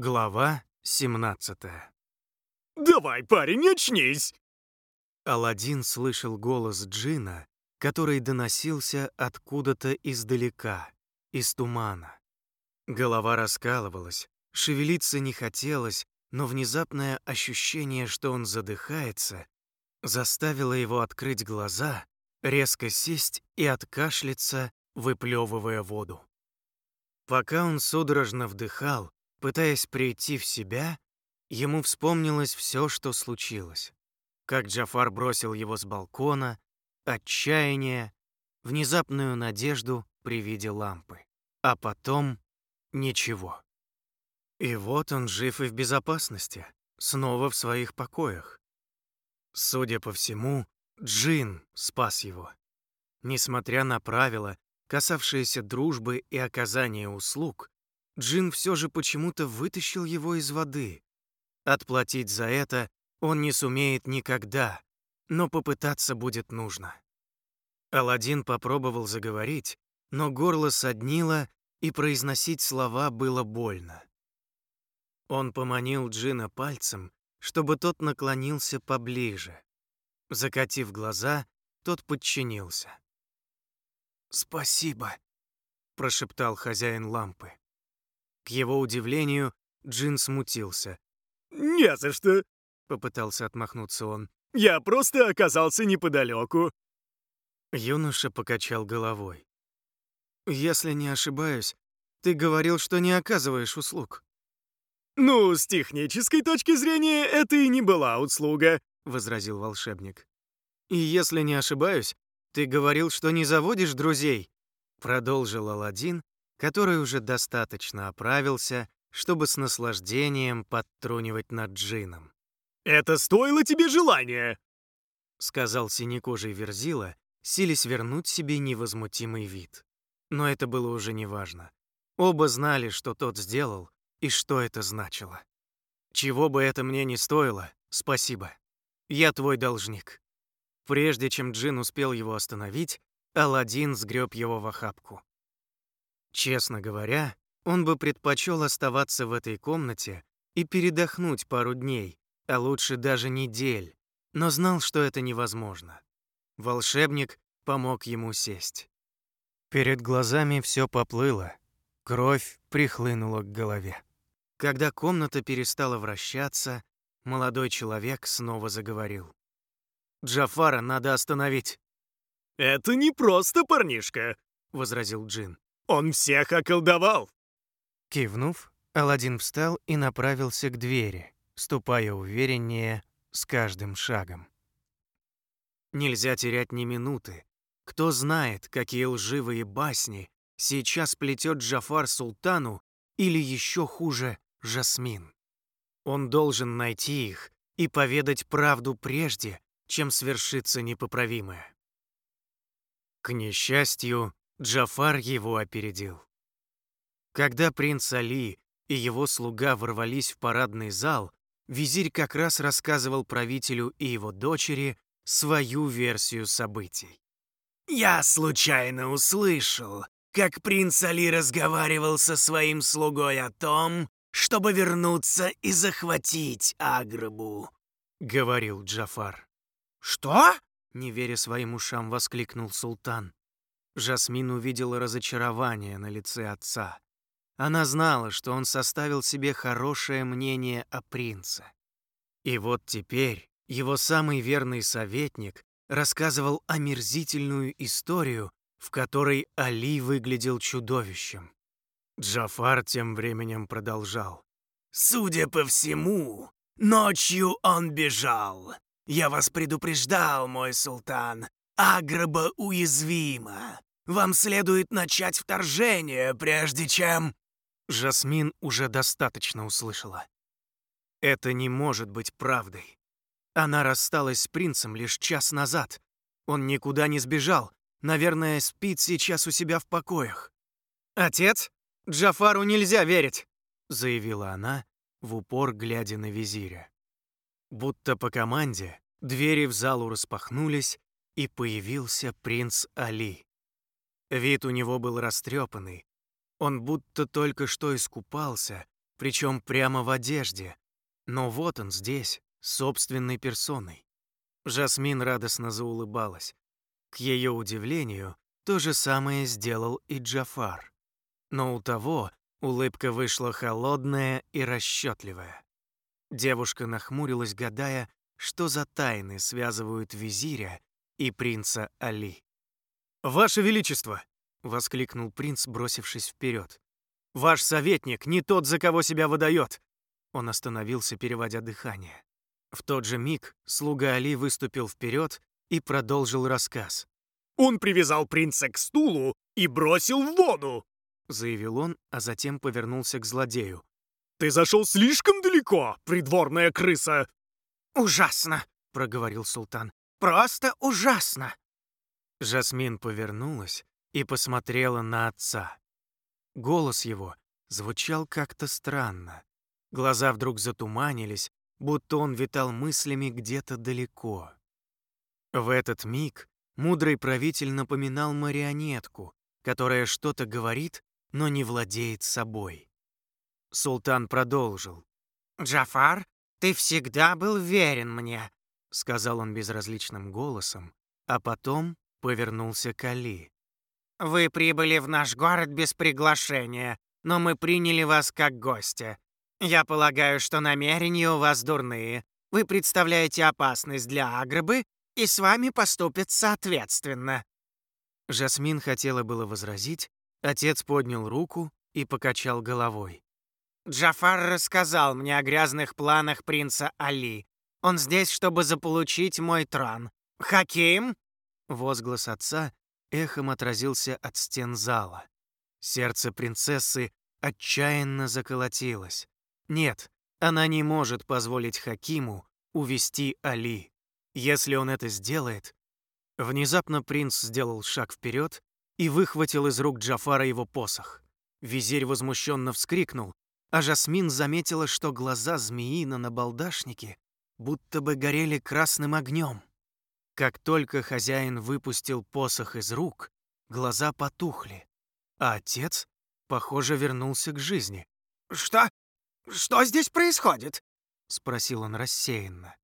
Глава 17 «Давай, парень, очнись!» Аладдин слышал голос Джина, который доносился откуда-то издалека, из тумана. Голова раскалывалась, шевелиться не хотелось, но внезапное ощущение, что он задыхается, заставило его открыть глаза, резко сесть и откашляться, выплевывая воду. Пока он судорожно вдыхал, пытаясь прийти в себя, ему вспомнилось все, что случилось. Как Джафар бросил его с балкона, отчаяние, внезапную надежду при виде лампы. А потом ничего. И вот он жив и в безопасности, снова в своих покоях. Судя по всему, Джин спас его. Несмотря на правила, касавшиеся дружбы и оказания услуг, Джин все же почему-то вытащил его из воды. Отплатить за это он не сумеет никогда, но попытаться будет нужно. Аладдин попробовал заговорить, но горло соднило, и произносить слова было больно. Он поманил Джина пальцем, чтобы тот наклонился поближе. Закатив глаза, тот подчинился. «Спасибо», — прошептал хозяин лампы. К его удивлению, Джин смутился. «Не за что», — попытался отмахнуться он. «Я просто оказался неподалеку». Юноша покачал головой. «Если не ошибаюсь, ты говорил, что не оказываешь услуг». «Ну, с технической точки зрения, это и не была услуга», — возразил волшебник. «И если не ошибаюсь, ты говорил, что не заводишь друзей», — продолжил Аладдин, который уже достаточно оправился, чтобы с наслаждением подтрунивать над джином. «Это стоило тебе желания!» — сказал синекожий Верзила, силясь вернуть себе невозмутимый вид. Но это было уже неважно. Оба знали, что тот сделал и что это значило. Чего бы это мне ни стоило, спасибо. Я твой должник. Прежде чем Джин успел его остановить, Аладдин сгреб его в охапку. Честно говоря, он бы предпочел оставаться в этой комнате и передохнуть пару дней, а лучше даже недель, но знал, что это невозможно. Волшебник помог ему сесть. Перед глазами все поплыло, кровь прихлынула к голове. Когда комната перестала вращаться, молодой человек снова заговорил. «Джафара надо остановить». «Это не просто парнишка», — возразил Джин. «Он всех околдовал». Кивнув, Аладдин встал и направился к двери, ступая увереннее с каждым шагом. Нельзя терять ни минуты, кто знает, какие лживые басни сейчас плетет Джафар Султану или еще хуже Жасмин. Он должен найти их и поведать правду прежде, чем свершится непоправимое. К несчастью, Джафар его опередил. Когда принц Али и его слуга ворвались в парадный зал, визирь как раз рассказывал правителю и его дочери свою версию событий. Я случайно услышал, как принц Али разговаривал со своим слугой о том, чтобы вернуться и захватить Аграбу», — говорил Джафар. «Что?» — не веря своим ушам, воскликнул султан. Жасмин увидела разочарование на лице отца. Она знала, что он составил себе хорошее мнение о принце. И вот теперь его самый верный советник рассказывал омерзительную историю, в которой Али выглядел чудовищем. Джафар тем временем продолжал. «Судя по всему, ночью он бежал. Я вас предупреждал, мой султан. Аграба уязвима. Вам следует начать вторжение, прежде чем...» Жасмин уже достаточно услышала. Это не может быть правдой. Она рассталась с принцем лишь час назад. Он никуда не сбежал. Наверное, спит сейчас у себя в покоях. «Отец, Джафару нельзя верить», — заявила она, в упор глядя на визиря. Будто по команде двери в залу распахнулись, и появился принц Али. Вид у него был растрепанный. Он будто только что искупался, причем прямо в одежде. Но вот он здесь, собственной персоной. Жасмин радостно заулыбалась. К ее удивлению, то же самое сделал и Джафар. Но у того улыбка вышла холодная и расчетливая. Девушка нахмурилась, гадая, что за тайны связывают визиря и принца Али. «Ваше Величество!» — воскликнул принц, бросившись вперед. «Ваш советник не тот, за кого себя выдает!» Он остановился, переводя дыхание. В тот же миг слуга Али выступил вперед и продолжил рассказ. «Он привязал принца к стулу и бросил в воду!» заявил он, а затем повернулся к злодею. «Ты зашел слишком далеко, придворная крыса!» «Ужасно!» — проговорил султан. «Просто ужасно!» Жасмин повернулась и посмотрела на отца. Голос его звучал как-то странно. Глаза вдруг затуманились, будто он витал мыслями где-то далеко. В этот миг мудрый правитель напоминал марионетку, которая что-то говорит, но не владеет собой. Султан продолжил. «Джафар, ты всегда был верен мне», — сказал он безразличным голосом, а потом повернулся к Али. «Вы прибыли в наш город без приглашения, но мы приняли вас как гостя. Я полагаю, что намерения у вас дурные. Вы представляете опасность для Агрыбы, и с вами поступят соответственно». Жасмин хотела было возразить, отец поднял руку и покачал головой. «Джафар рассказал мне о грязных планах принца Али. Он здесь, чтобы заполучить мой трон. Хаким?» Возглас отца эхом отразился от стен зала. Сердце принцессы отчаянно заколотилось. Нет, она не может позволить Хакиму увести Али. Если он это сделает... Внезапно принц сделал шаг вперед и выхватил из рук Джафара его посох. Визирь возмущенно вскрикнул, а Жасмин заметила, что глаза змеи на набалдашнике будто бы горели красным огнем. Как только хозяин выпустил посох из рук, глаза потухли, а отец, похоже, вернулся к жизни. «Что? Что здесь происходит?» — спросил он рассеянно.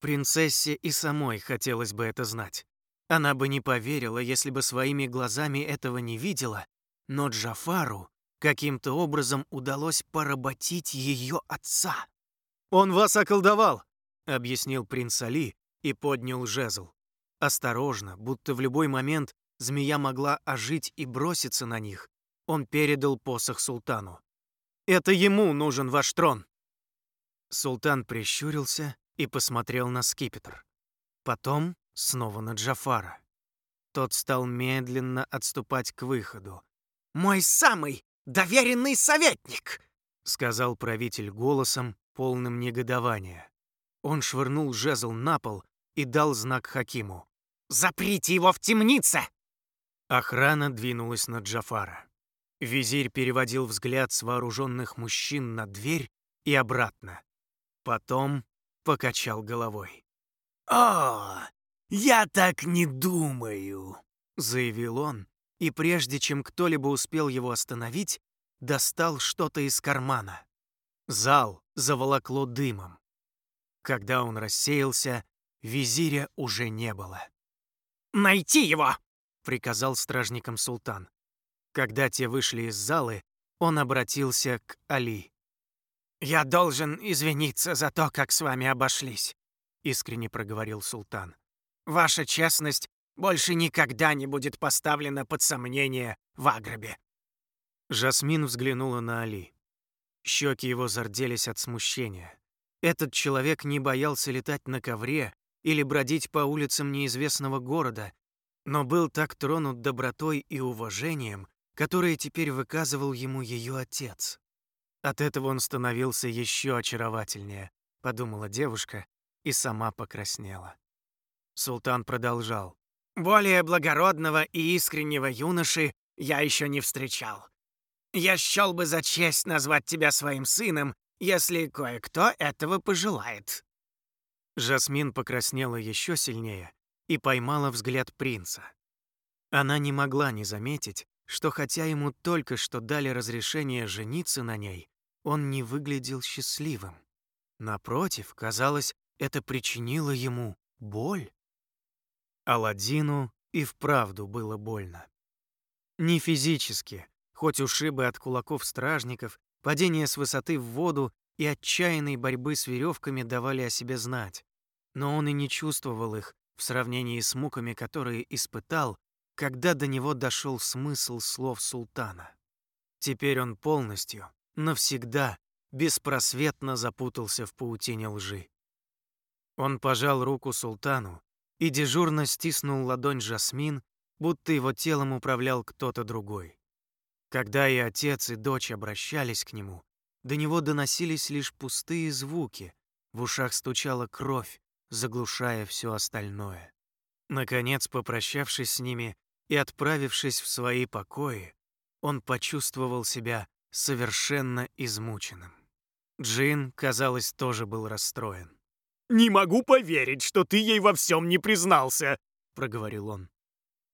Принцессе и самой хотелось бы это знать. Она бы не поверила, если бы своими глазами этого не видела, но Джафару каким-то образом удалось поработить ее отца. «Он вас околдовал!» — объяснил принц Али и поднял жезл. Осторожно, будто в любой момент змея могла ожить и броситься на них, он передал посох султану. «Это ему нужен ваш трон!» Султан прищурился и посмотрел на скипетр. Потом снова на Джафара. Тот стал медленно отступать к выходу. «Мой самый доверенный советник!» — сказал правитель голосом, полным негодования. Он швырнул жезл на пол и дал знак Хакиму. «Заприте его в темнице!» Охрана двинулась на Джафара. Визирь переводил взгляд с вооруженных мужчин на дверь и обратно. Потом покачал головой. «О, я так не думаю», — заявил он, и прежде чем кто-либо успел его остановить, достал что-то из кармана. Зал заволокло дымом. Когда он рассеялся, визиря уже не было. «Найти его!» — приказал стражникам султан. Когда те вышли из залы, он обратился к Али. «Я должен извиниться за то, как с вами обошлись», — искренне проговорил султан. «Ваша честность больше никогда не будет поставлена под сомнение в Агробе». Жасмин взглянула на Али. Щеки его зарделись от смущения. Этот человек не боялся летать на ковре или бродить по улицам неизвестного города, но был так тронут добротой и уважением, которые теперь выказывал ему ее отец. От этого он становился еще очаровательнее, подумала девушка и сама покраснела. Султан продолжал. «Более благородного и искреннего юноши я еще не встречал. Я счел бы за честь назвать тебя своим сыном, если кое-кто этого пожелает». Жасмин покраснела еще сильнее и поймала взгляд принца. Она не могла не заметить, что хотя ему только что дали разрешение жениться на ней, он не выглядел счастливым. Напротив, казалось, это причинило ему боль. Аладдину и вправду было больно. Не физически, хоть ушибы от кулаков стражников, падение с высоты в воду и отчаянной борьбы с веревками давали о себе знать, но он и не чувствовал их в сравнении с муками, которые испытал, когда до него дошел смысл слов султана. Теперь он полностью, навсегда, беспросветно запутался в паутине лжи. Он пожал руку султану и дежурно стиснул ладонь Жасмин, будто его телом управлял кто-то другой. Когда и отец, и дочь обращались к нему, до него доносились лишь пустые звуки, в ушах стучала кровь, заглушая все остальное. Наконец, попрощавшись с ними и отправившись в свои покои, он почувствовал себя совершенно измученным. Джин, казалось, тоже был расстроен. «Не могу поверить, что ты ей во всем не признался», — проговорил он.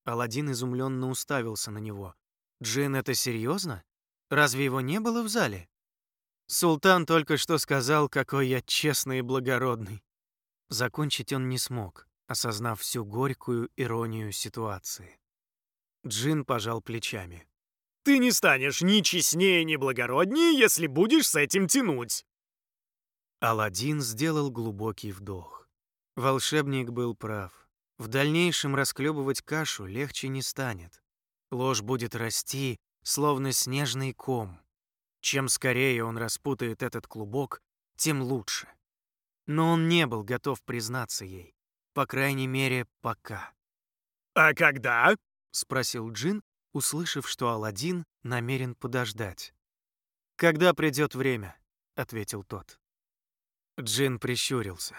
Аладдин изумленно уставился на него. «Джин, это серьезно? Разве его не было в зале?» «Султан только что сказал, какой я честный и благородный». Закончить он не смог, осознав всю горькую иронию ситуации. Джин пожал плечами. Ты не станешь ни честнее, ни благороднее, если будешь с этим тянуть. Аладдин сделал глубокий вдох. Волшебник был прав. В дальнейшем расклебывать кашу легче не станет. Ложь будет расти, словно снежный ком. Чем скорее он распутает этот клубок, тем лучше. Но он не был готов признаться ей. По крайней мере, пока. «А когда?» — спросил Джин, услышав, что Аладдин намерен подождать. «Когда придет время», — ответил тот. Джин прищурился.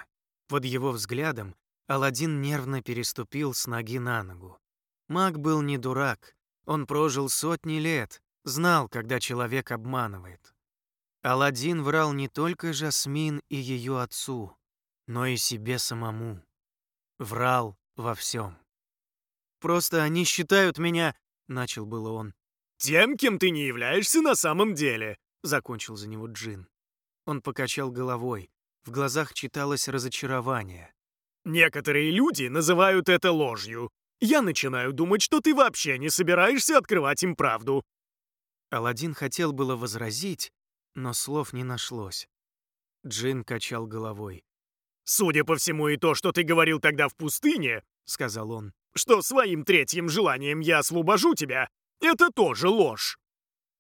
Под его взглядом Аладдин нервно переступил с ноги на ногу. Маг был не дурак. Он прожил сотни лет, знал, когда человек обманывает. Аладдин врал не только Жасмин и ее отцу, но и себе самому. Врал во всем. «Просто они считают меня — начал было он. «Тем, кем ты не являешься на самом деле», — закончил за него Джин. Он покачал головой. В глазах читалось разочарование. «Некоторые люди называют это ложью. Я начинаю думать, что ты вообще не собираешься открывать им правду». Аладдин хотел было возразить, но слов не нашлось. Джин качал головой. «Судя по всему, и то, что ты говорил тогда в пустыне», — сказал он, что своим третьим желанием я освобожу тебя, это тоже ложь».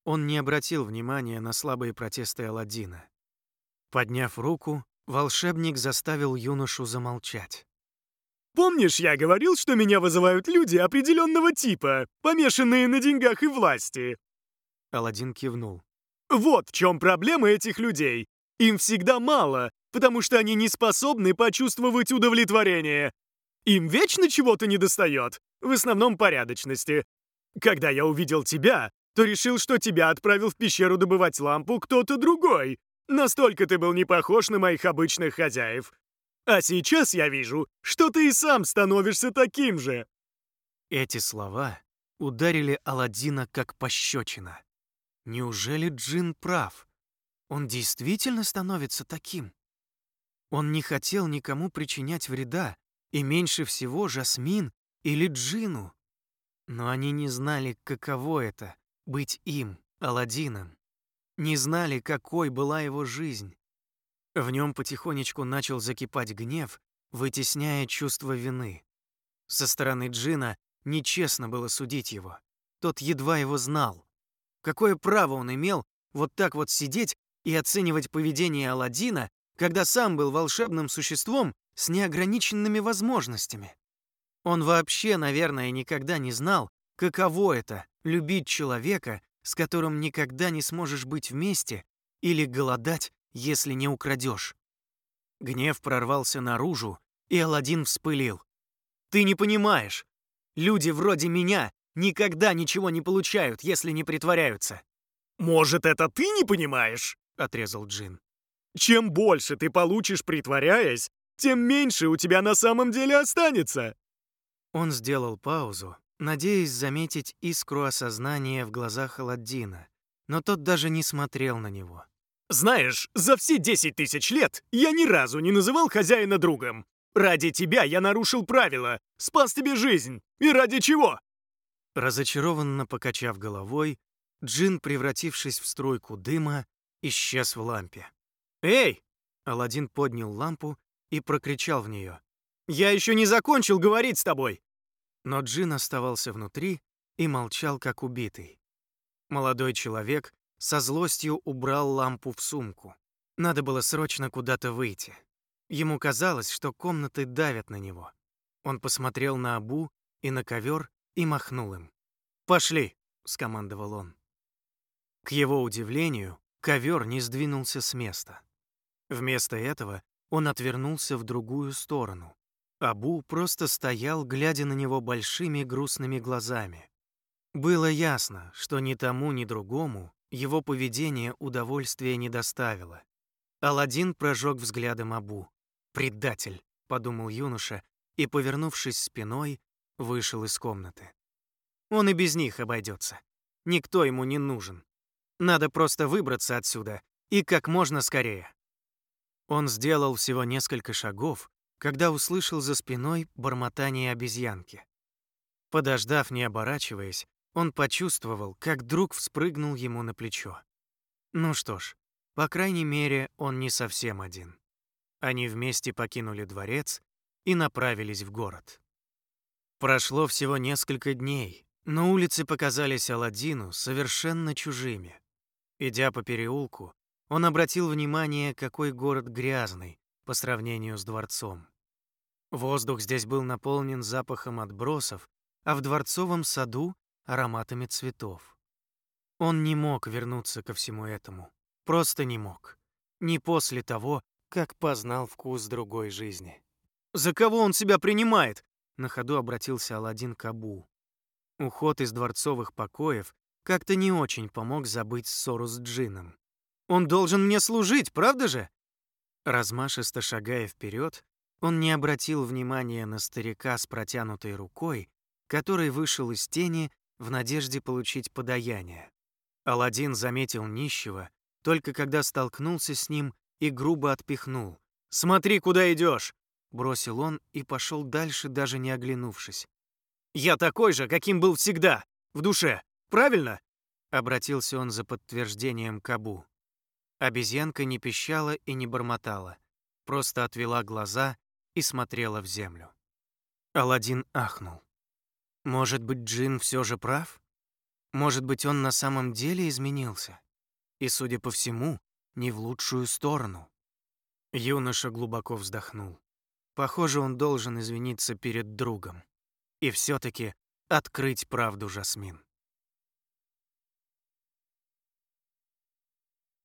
Он не обратил внимания на слабые протесты Аладдина. Подняв руку, волшебник заставил юношу замолчать. «Помнишь, я говорил, что меня вызывают люди определенного типа, помешанные на деньгах и власти?» Аладдин кивнул. «Вот в чем проблема этих людей. Им всегда мало, потому что они не способны почувствовать удовлетворение. Им вечно чего-то недостает, в основном порядочности. Когда я увидел тебя, то решил, что тебя отправил в пещеру добывать лампу кто-то другой. Настолько ты был не похож на моих обычных хозяев. А сейчас я вижу, что ты и сам становишься таким же». Эти слова ударили Аладдина как пощечина. Неужели Джин прав? Он действительно становится таким? Он не хотел никому причинять вреда, и меньше всего Жасмин или Джину. Но они не знали, каково это — быть им, Аладдином. Не знали, какой была его жизнь. В нем потихонечку начал закипать гнев, вытесняя чувство вины. Со стороны Джина нечестно было судить его. Тот едва его знал. Какое право он имел вот так вот сидеть и оценивать поведение Аладдина, когда сам был волшебным существом с неограниченными возможностями. Он вообще, наверное, никогда не знал, каково это — любить человека, с которым никогда не сможешь быть вместе, или голодать, если не украдешь. Гнев прорвался наружу, и Аладдин вспылил. «Ты не понимаешь. Люди вроде меня никогда ничего не получают, если не притворяются». «Может, это ты не понимаешь?» — отрезал Джин. «Чем больше ты получишь, притворяясь, тем меньше у тебя на самом деле останется». Он сделал паузу, надеясь заметить искру осознания в глазах Аладдина, но тот даже не смотрел на него. Знаешь, за все 10 тысяч лет я ни разу не называл хозяина другом. Ради тебя я нарушил правила, спас тебе жизнь. И ради чего? Разочарованно покачав головой, Джин, превратившись в струйку дыма, исчез в лампе. «Эй!» — Аладдин поднял лампу и прокричал в нее. «Я еще не закончил говорить с тобой!» Но Джин оставался внутри и молчал, как убитый. Молодой человек со злостью убрал лампу в сумку. Надо было срочно куда-то выйти. Ему казалось, что комнаты давят на него. Он посмотрел на Абу и на ковер и махнул им. «Пошли!» — скомандовал он. К его удивлению, ковер не сдвинулся с места. Вместо этого он отвернулся в другую сторону. Абу просто стоял, глядя на него большими грустными глазами. Было ясно, что ни тому, ни другому его поведение удовольствия не доставило. Аладдин прожег взглядом Абу. «Предатель», — подумал юноша, и, повернувшись спиной, вышел из комнаты. Он и без них обойдется. Никто ему не нужен. Надо просто выбраться отсюда, и как можно скорее. Он сделал всего несколько шагов, когда услышал за спиной бормотание обезьянки. Подождав, не оборачиваясь, он почувствовал, как друг вспрыгнул ему на плечо. Ну что ж, по крайней мере, он не совсем один. Они вместе покинули дворец и направились в город. Прошло всего несколько дней, но улицы показались Аладдину совершенно чужими. Идя по переулку, он обратил внимание, какой город грязный по сравнению с дворцом. Воздух здесь был наполнен запахом отбросов, а в дворцовом саду ароматами цветов. Он не мог вернуться ко всему этому. Просто не мог. Не после того, как познал вкус другой жизни. «За кого он себя принимает?» На ходу обратился Аладдин к Абу. Уход из дворцовых покоев как-то не очень помог забыть ссору с Джином. «Он должен мне служить, правда же?» Размашисто шагая вперед, он не обратил внимания на старика с протянутой рукой, который вышел из тени в надежде получить подаяние. Аладдин заметил нищего, только когда столкнулся с ним и грубо отпихнул. «Смотри, куда идешь!» — бросил он и пошел дальше, даже не оглянувшись. «Я такой же, каким был всегда, в душе, правильно?» — обратился он за подтверждением к Абу. Обезьянка не пищала и не бормотала, просто отвела глаза и смотрела в землю. Аладдин ахнул. Может быть, Джин все же прав? Может быть, он на самом деле изменился? И, судя по всему, не в лучшую сторону. Юноша глубоко вздохнул. Похоже, он должен извиниться перед другом. И все таки открыть правду Жасмин.